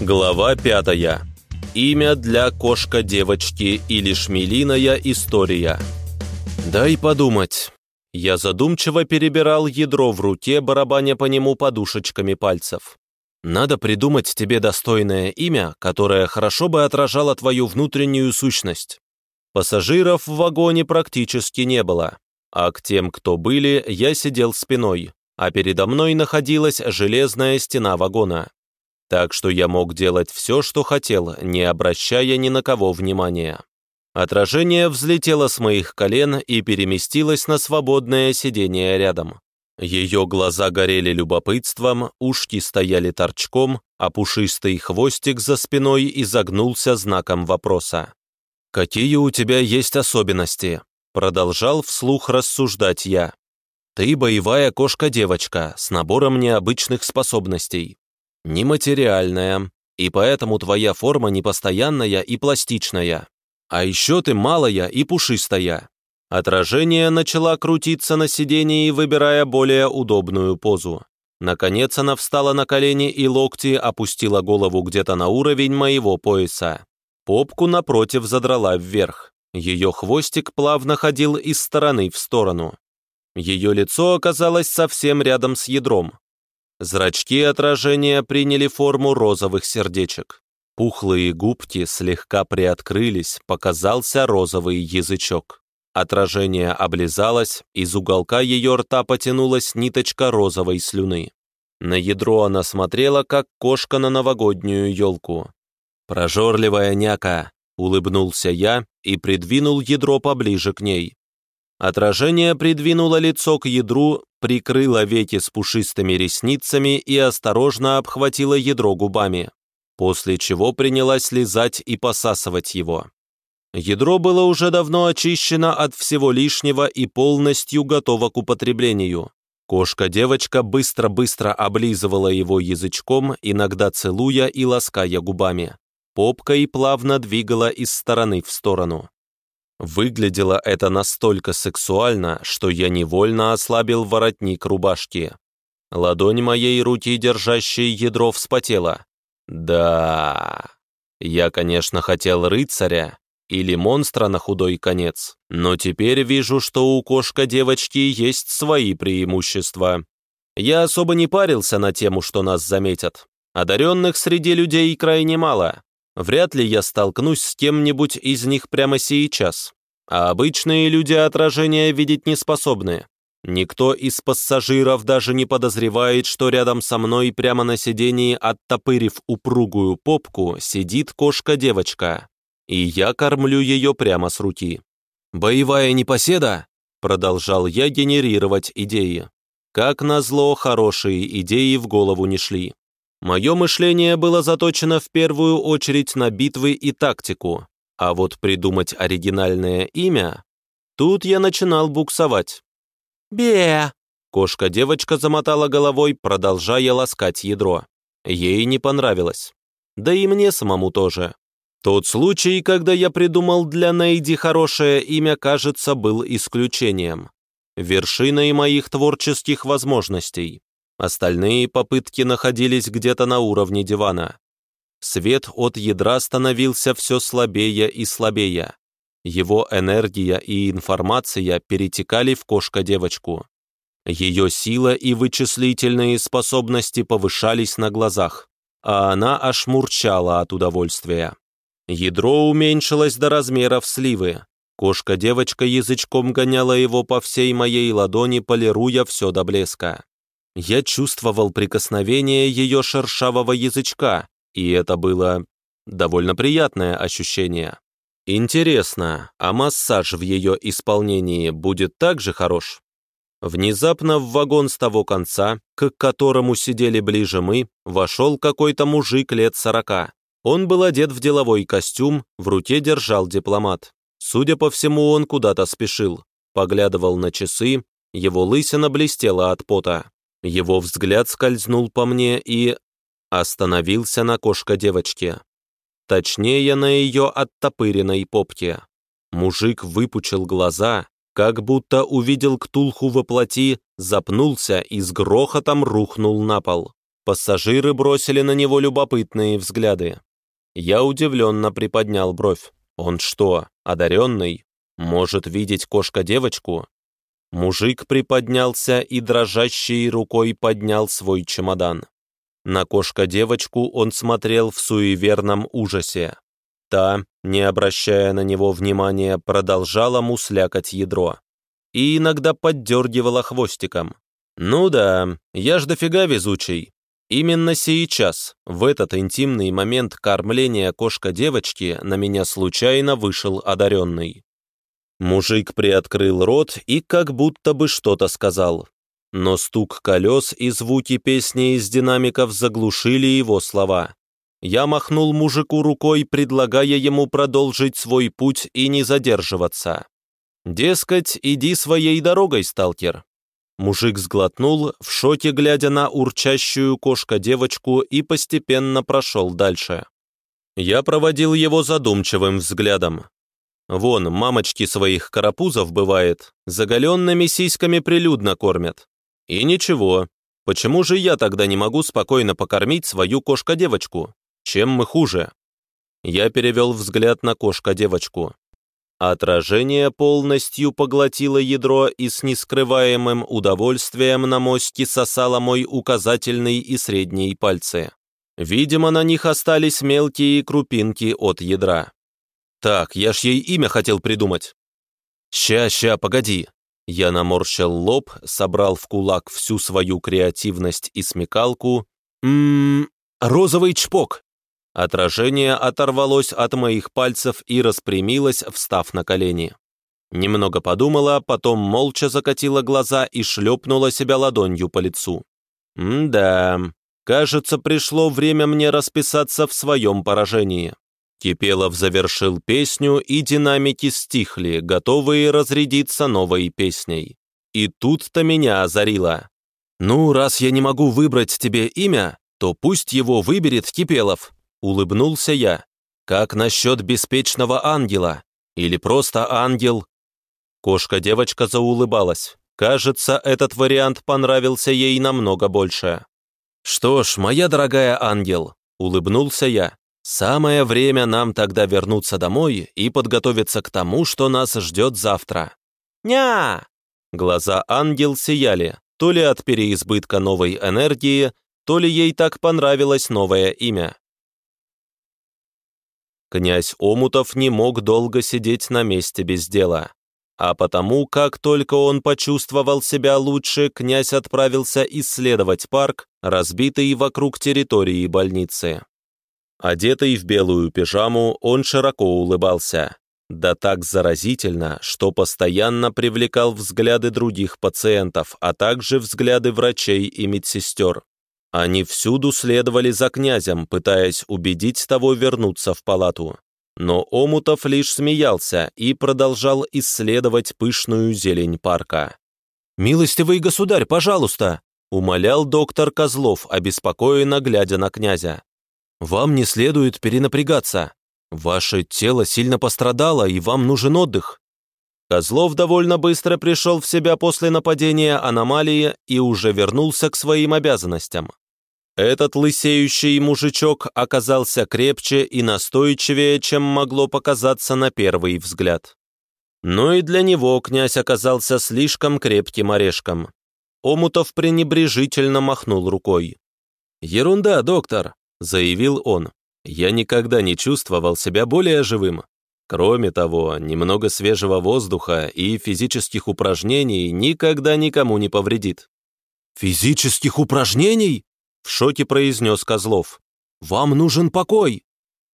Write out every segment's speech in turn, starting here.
Глава пятая. Имя для кошка-девочки или шмелиная история. Дай подумать. Я задумчиво перебирал ядро в руке, барабаня по нему подушечками пальцев. Надо придумать тебе достойное имя, которое хорошо бы отражало твою внутреннюю сущность. Пассажиров в вагоне практически не было, а к тем, кто были, я сидел спиной, а передо мной находилась железная стена вагона так что я мог делать все, что хотел, не обращая ни на кого внимания. Отражение взлетело с моих колен и переместилось на свободное сиденье рядом. Ее глаза горели любопытством, ушки стояли торчком, а пушистый хвостик за спиной изогнулся знаком вопроса. «Какие у тебя есть особенности?» Продолжал вслух рассуждать я. «Ты боевая кошка-девочка с набором необычных способностей нематериальная, и поэтому твоя форма непостоянная и пластичная. А еще ты малая и пушистая. Отражение начала крутиться на сидении, выбирая более удобную позу. Наконец она встала на колени и локти опустила голову где-то на уровень моего пояса. Попку напротив задрала вверх. Ее хвостик плавно ходил из стороны в сторону. Ее лицо оказалось совсем рядом с ядром, Зрачки отражения приняли форму розовых сердечек. Пухлые губки слегка приоткрылись, показался розовый язычок. Отражение облизалось, из уголка ее рта потянулась ниточка розовой слюны. На ядро она смотрела, как кошка на новогоднюю елку. «Прожорливая няка!» — улыбнулся я и придвинул ядро поближе к ней. Отражение придвинуло лицо к ядру, прикрыла веки с пушистыми ресницами и осторожно обхватила ядро губами, после чего принялась лизать и посасывать его. Ядро было уже давно очищено от всего лишнего и полностью готово к употреблению. Кошка-девочка быстро-быстро облизывала его язычком, иногда целуя и лаская губами. Попкой плавно двигала из стороны в сторону. Выглядело это настолько сексуально, что я невольно ослабил воротник рубашки. Ладонь моей руки, держащей ядро, вспотела. Да, я, конечно, хотел рыцаря или монстра на худой конец, но теперь вижу, что у кошка-девочки есть свои преимущества. Я особо не парился на тему, что нас заметят. Одаренных среди людей крайне мало, Вряд ли я столкнусь с кем-нибудь из них прямо сейчас. А обычные люди отражения видеть не способны. Никто из пассажиров даже не подозревает, что рядом со мной прямо на сидении, оттопырив упругую попку, сидит кошка-девочка. И я кормлю ее прямо с руки. «Боевая непоседа?» Продолжал я генерировать идеи. Как назло, хорошие идеи в голову не шли. Мое мышление было заточено в первую очередь на битвы и тактику, а вот придумать оригинальное имя... Тут я начинал буксовать. «Бе!» Кошка-девочка замотала головой, продолжая ласкать ядро. Ей не понравилось. Да и мне самому тоже. Тот случай, когда я придумал для Нейди хорошее имя, кажется, был исключением. Вершиной моих творческих возможностей. Остальные попытки находились где-то на уровне дивана. Свет от ядра становился все слабее и слабее. Его энергия и информация перетекали в кошка-девочку. Ее сила и вычислительные способности повышались на глазах, а она аж мурчала от удовольствия. Ядро уменьшилось до размеров сливы. Кошка-девочка язычком гоняла его по всей моей ладони, полируя все до блеска. Я чувствовал прикосновение ее шершавого язычка, и это было довольно приятное ощущение. Интересно, а массаж в ее исполнении будет также хорош? Внезапно в вагон с того конца, к которому сидели ближе мы, вошел какой-то мужик лет сорока. Он был одет в деловой костюм, в руке держал дипломат. Судя по всему, он куда-то спешил. Поглядывал на часы, его лысина блестела от пота. Его взгляд скользнул по мне и остановился на кошка-девочке. Точнее, на ее оттопыренной попке. Мужик выпучил глаза, как будто увидел ктулху во плоти, запнулся и с грохотом рухнул на пол. Пассажиры бросили на него любопытные взгляды. Я удивленно приподнял бровь. Он что, одаренный? Может видеть кошка-девочку? Мужик приподнялся и дрожащей рукой поднял свой чемодан. На кошка-девочку он смотрел в суеверном ужасе. Та, не обращая на него внимания, продолжала муслякать ядро. И иногда поддергивала хвостиком. «Ну да, я ж дофига везучий. Именно сейчас, в этот интимный момент кормления кошка-девочки, на меня случайно вышел одаренный. Мужик приоткрыл рот и как будто бы что-то сказал. Но стук колес и звуки песни из динамиков заглушили его слова. Я махнул мужику рукой, предлагая ему продолжить свой путь и не задерживаться. Дескать, иди своей дорогой, сталкер. Мужик сглотнул, в шоке глядя на урчащую кошка-девочку и постепенно прошел дальше. Я проводил его задумчивым взглядом. Вон, мамочки своих карапузов, бывает, заголенными сиськами прилюдно кормят. И ничего, почему же я тогда не могу спокойно покормить свою кошка-девочку? Чем мы хуже? Я перевел взгляд на кошка-девочку. Отражение полностью поглотило ядро и с нескрываемым удовольствием на мостике сосало мой указательный и средний пальцы. Видимо, на них остались мелкие крупинки от ядра. Так, я ж ей имя хотел придумать. Ща, ща, погоди. Я наморщил лоб, собрал в кулак всю свою креативность и смекалку. Ммм, розовый чпок. Отражение оторвалось от моих пальцев и распрямилось, встав на колени. Немного подумала, потом молча закатила глаза и шлепнула себя ладонью по лицу. «М-да, кажется, пришло время мне расписаться в своем поражении». Кипелов завершил песню, и динамики стихли, готовые разрядиться новой песней. И тут-то меня озарило. «Ну, раз я не могу выбрать тебе имя, то пусть его выберет Кипелов», Улыбнулся я. Как насчет беспечного ангела? Или просто ангел? Кошка-девочка заулыбалась. Кажется, этот вариант понравился ей намного больше. «Что ж, моя дорогая ангел», — улыбнулся я, «самое время нам тогда вернуться домой и подготовиться к тому, что нас ждет завтра». «Ня!» Глаза ангел сияли, то ли от переизбытка новой энергии, то ли ей так понравилось новое имя. Князь Омутов не мог долго сидеть на месте без дела. А потому, как только он почувствовал себя лучше, князь отправился исследовать парк, разбитый вокруг территории больницы. Одетый в белую пижаму, он широко улыбался. Да так заразительно, что постоянно привлекал взгляды других пациентов, а также взгляды врачей и медсестер. Они всюду следовали за князем, пытаясь убедить того вернуться в палату. Но Омутов лишь смеялся и продолжал исследовать пышную зелень парка. «Милостивый государь, пожалуйста!» — умолял доктор Козлов, обеспокоенно глядя на князя. «Вам не следует перенапрягаться. Ваше тело сильно пострадало, и вам нужен отдых». Козлов довольно быстро пришел в себя после нападения аномалии и уже вернулся к своим обязанностям. Этот лысеющий мужичок оказался крепче и настойчивее, чем могло показаться на первый взгляд. Но и для него князь оказался слишком крепким орешком. Омутов пренебрежительно махнул рукой. «Ерунда, доктор», — заявил он. «Я никогда не чувствовал себя более живым. Кроме того, немного свежего воздуха и физических упражнений никогда никому не повредит». «Физических упражнений?» В шоке произнес Козлов. «Вам нужен покой!»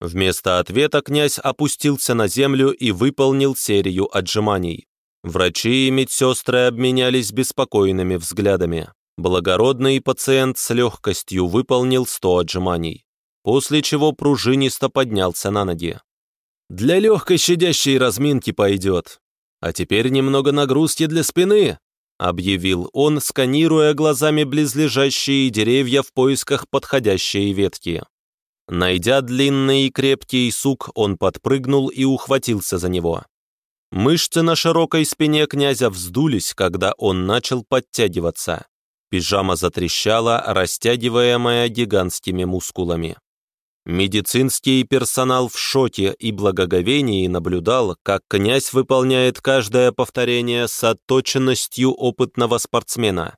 Вместо ответа князь опустился на землю и выполнил серию отжиманий. Врачи и медсестры обменялись беспокойными взглядами. Благородный пациент с легкостью выполнил 100 отжиманий, после чего пружинисто поднялся на ноги. «Для легкой щадящей разминки пойдет. А теперь немного нагрузки для спины», — объявил он, сканируя глазами близлежащие деревья в поисках подходящей ветки. Найдя длинный и крепкий сук, он подпрыгнул и ухватился за него. Мышцы на широкой спине князя вздулись, когда он начал подтягиваться. Пижама затрещала, растягиваемая гигантскими мускулами. Медицинский персонал в шоке и благоговении наблюдал, как князь выполняет каждое повторение с отточенностью опытного спортсмена.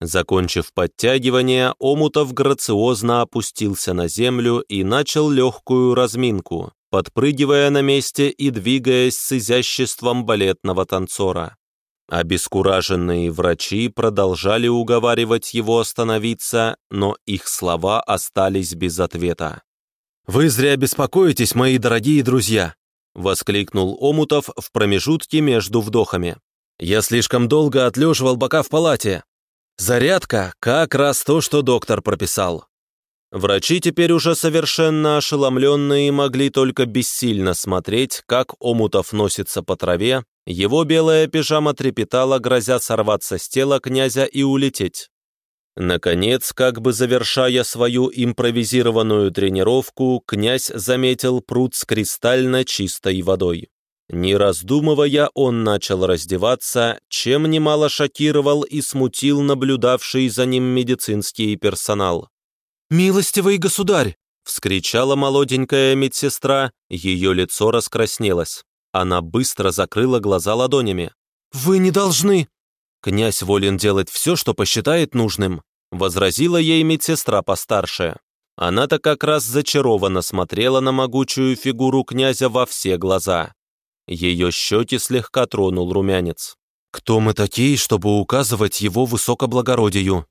Закончив подтягивание, Омутов грациозно опустился на землю и начал легкую разминку, подпрыгивая на месте и двигаясь с изяществом балетного танцора. Обескураженные врачи продолжали уговаривать его остановиться, но их слова остались без ответа. «Вы зря беспокоитесь, мои дорогие друзья!» — воскликнул Омутов в промежутке между вдохами. «Я слишком долго отлеживал бока в палате. Зарядка — как раз то, что доктор прописал». Врачи теперь уже совершенно ошеломленные могли только бессильно смотреть, как Омутов носится по траве, его белая пижама трепетала, грозя сорваться с тела князя и улететь. Наконец, как бы завершая свою импровизированную тренировку, князь заметил пруд с кристально чистой водой. Не раздумывая, он начал раздеваться, чем немало шокировал и смутил наблюдавший за ним медицинский персонал. «Милостивый государь!» — вскричала молоденькая медсестра, ее лицо раскраснелось. Она быстро закрыла глаза ладонями. «Вы не должны!» «Князь волен делать все, что посчитает нужным», возразила ей медсестра постарше. Она-то как раз зачарованно смотрела на могучую фигуру князя во все глаза. Ее щеки слегка тронул румянец. «Кто мы такие, чтобы указывать его высокоблагородию?»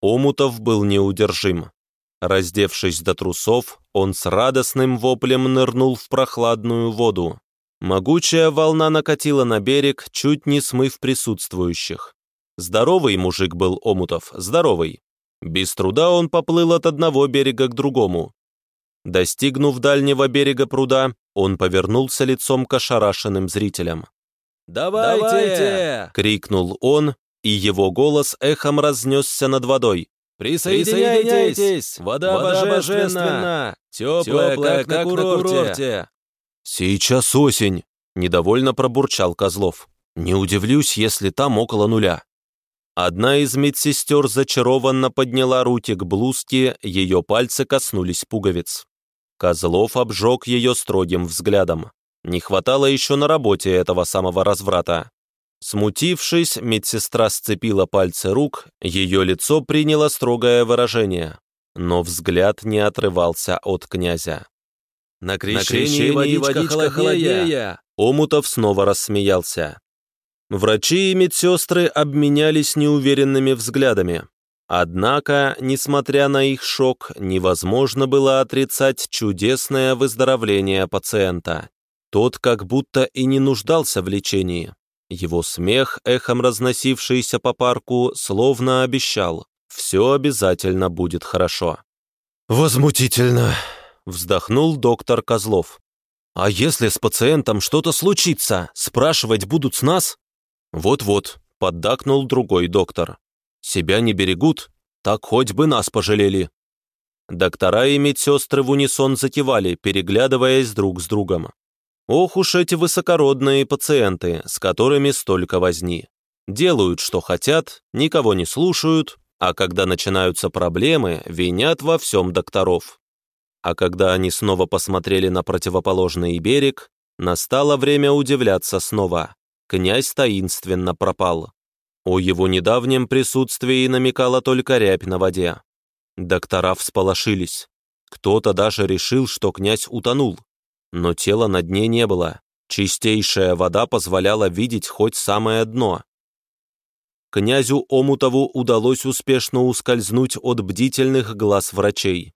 Омутов был неудержим. Раздевшись до трусов, он с радостным воплем нырнул в прохладную воду. Могучая волна накатила на берег, чуть не смыв присутствующих. Здоровый мужик был Омутов, здоровый. Без труда он поплыл от одного берега к другому. Достигнув дальнего берега пруда, он повернулся лицом к ошарашенным зрителям. «Давайте!», Давайте! — крикнул он, и его голос эхом разнесся над водой. «Присоединяйтесь! Вода, Вода божественна! Теплая, как, как на курорте. Курорте!» «Сейчас осень!» — недовольно пробурчал Козлов. «Не удивлюсь, если там около нуля». Одна из медсестер зачарованно подняла руки к блузке, ее пальцы коснулись пуговиц. Козлов обжег ее строгим взглядом. Не хватало еще на работе этого самого разврата. Смутившись, медсестра сцепила пальцы рук, ее лицо приняло строгое выражение, но взгляд не отрывался от князя. «На крещении, На крещении водичка, водичка холоднее!», холоднее. Омутов снова рассмеялся. Врачи и медсестры обменялись неуверенными взглядами. Однако, несмотря на их шок, невозможно было отрицать чудесное выздоровление пациента. Тот как будто и не нуждался в лечении. Его смех, эхом разносившийся по парку, словно обещал «все обязательно будет хорошо». «Возмутительно!» — вздохнул доктор Козлов. «А если с пациентом что-то случится, спрашивать будут с нас?» «Вот-вот», — поддакнул другой доктор. «Себя не берегут, так хоть бы нас пожалели». Доктора и медсестры в унисон закивали, переглядываясь друг с другом. Ох уж эти высокородные пациенты, с которыми столько возни. Делают, что хотят, никого не слушают, а когда начинаются проблемы, винят во всем докторов. А когда они снова посмотрели на противоположный берег, настало время удивляться снова князь таинственно пропал. О его недавнем присутствии намекала только рябь на воде. Доктора всполошились. Кто-то даже решил, что князь утонул. Но тела на дне не было. Чистейшая вода позволяла видеть хоть самое дно. Князю Омутову удалось успешно ускользнуть от бдительных глаз врачей.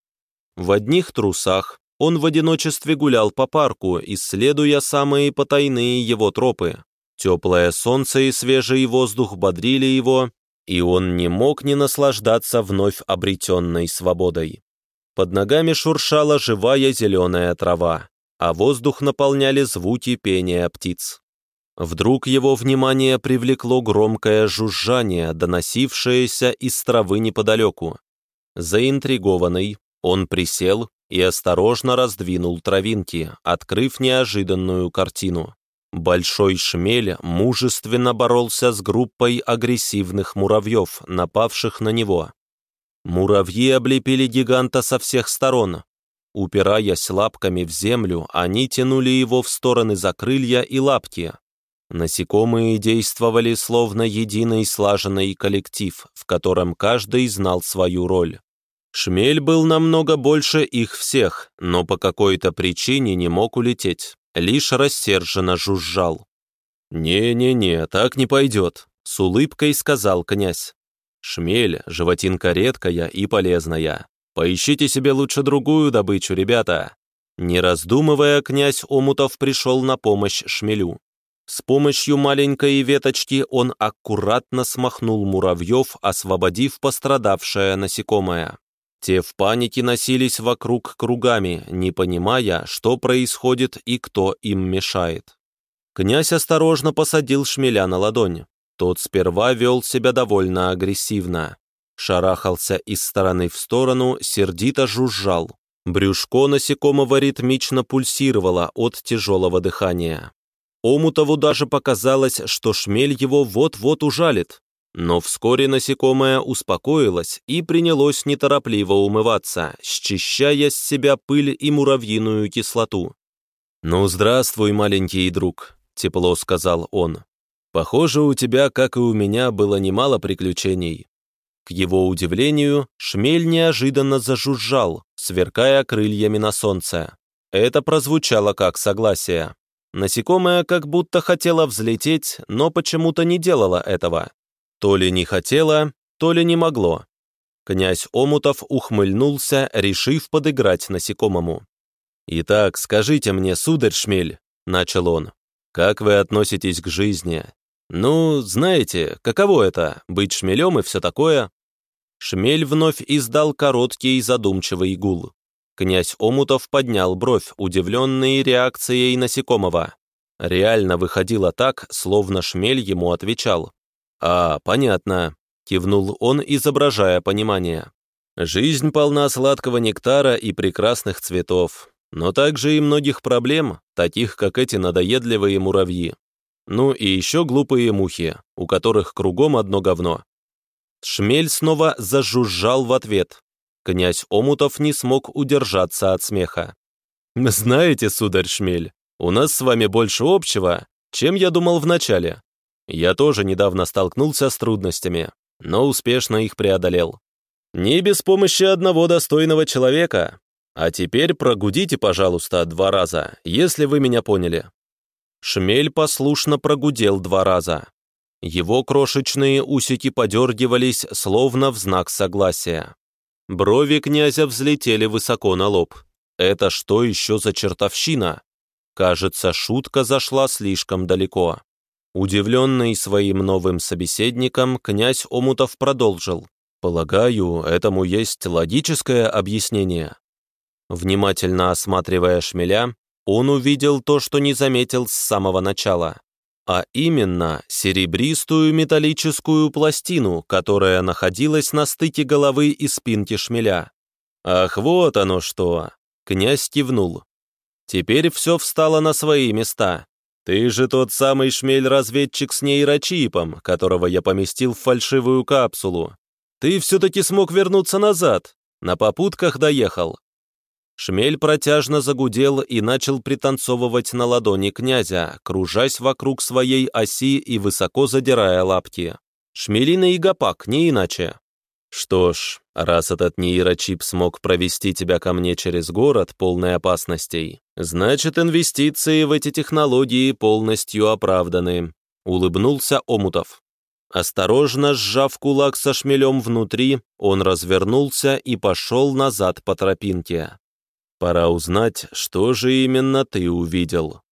В одних трусах он в одиночестве гулял по парку, исследуя самые потайные его тропы. Теплое солнце и свежий воздух бодрили его, и он не мог не наслаждаться вновь обретенной свободой. Под ногами шуршала живая зеленая трава, а воздух наполняли звуки пения птиц. Вдруг его внимание привлекло громкое жужжание, доносившееся из травы неподалеку. Заинтригованный, он присел и осторожно раздвинул травинки, открыв неожиданную картину. Большой шмель мужественно боролся с группой агрессивных муравьев, напавших на него. Муравьи облепили гиганта со всех сторон. Упираясь лапками в землю, они тянули его в стороны за крылья и лапки. Насекомые действовали словно единый слаженный коллектив, в котором каждый знал свою роль. Шмель был намного больше их всех, но по какой-то причине не мог улететь, лишь рассерженно жужжал. «Не-не-не, так не пойдет», — с улыбкой сказал князь. «Шмель — животинка редкая и полезная. Поищите себе лучше другую добычу, ребята». Не раздумывая, князь Омутов пришел на помощь шмелю. С помощью маленькой веточки он аккуратно смахнул муравьев, освободив пострадавшее насекомое. Те в панике носились вокруг кругами, не понимая, что происходит и кто им мешает. Князь осторожно посадил шмеля на ладонь. Тот сперва вел себя довольно агрессивно. Шарахался из стороны в сторону, сердито жужжал. Брюшко насекомого ритмично пульсировало от тяжелого дыхания. Омутову даже показалось, что шмель его вот-вот ужалит. Но вскоре насекомое успокоилось и принялось неторопливо умываться, счищая с себя пыль и муравьиную кислоту. «Ну, здравствуй, маленький друг», — тепло сказал он. «Похоже, у тебя, как и у меня, было немало приключений». К его удивлению, шмель неожиданно зажужжал, сверкая крыльями на солнце. Это прозвучало как согласие. Насекомое как будто хотело взлететь, но почему-то не делало этого. То ли не хотела, то ли не могло. Князь Омутов ухмыльнулся, решив подыграть насекомому. «Итак, скажите мне, сударь Шмель», — начал он, — «как вы относитесь к жизни? Ну, знаете, каково это, быть шмелем и все такое?» Шмель вновь издал короткий задумчивый гул. Князь Омутов поднял бровь, удивленный реакцией насекомого. Реально выходило так, словно шмель ему отвечал. «А, понятно», — кивнул он, изображая понимание. «Жизнь полна сладкого нектара и прекрасных цветов, но также и многих проблем, таких как эти надоедливые муравьи. Ну и еще глупые мухи, у которых кругом одно говно». Шмель снова зажужжал в ответ. Князь Омутов не смог удержаться от смеха. «Знаете, сударь Шмель, у нас с вами больше общего, чем я думал вначале. Я тоже недавно столкнулся с трудностями, но успешно их преодолел. Не без помощи одного достойного человека. А теперь прогудите, пожалуйста, два раза, если вы меня поняли». Шмель послушно прогудел два раза. Его крошечные усики подергивались, словно в знак согласия. Брови князя взлетели высоко на лоб. Это что еще за чертовщина? Кажется, шутка зашла слишком далеко. Удивленный своим новым собеседником, князь Омутов продолжил. «Полагаю, этому есть логическое объяснение». Внимательно осматривая шмеля, он увидел то, что не заметил с самого начала, а именно серебристую металлическую пластину, которая находилась на стыке головы и спинки шмеля. «Ах, вот оно что!» — князь кивнул. Теперь все встало на свои места. «Ты же тот самый шмель-разведчик с нейрочипом, которого я поместил в фальшивую капсулу. Ты все-таки смог вернуться назад, на попутках доехал». Шмель протяжно загудел и начал пританцовывать на ладони князя, кружась вокруг своей оси и высоко задирая лапки. Шмелиный гопак, не иначе. Что ж, раз этот нейрочип смог провести тебя ко мне через город, полный опасностей, значит, инвестиции в эти технологии полностью оправданы», — улыбнулся Омутов. Осторожно сжав кулак со шмелем внутри, он развернулся и пошел назад по тропинке. «Пора узнать, что же именно ты увидел».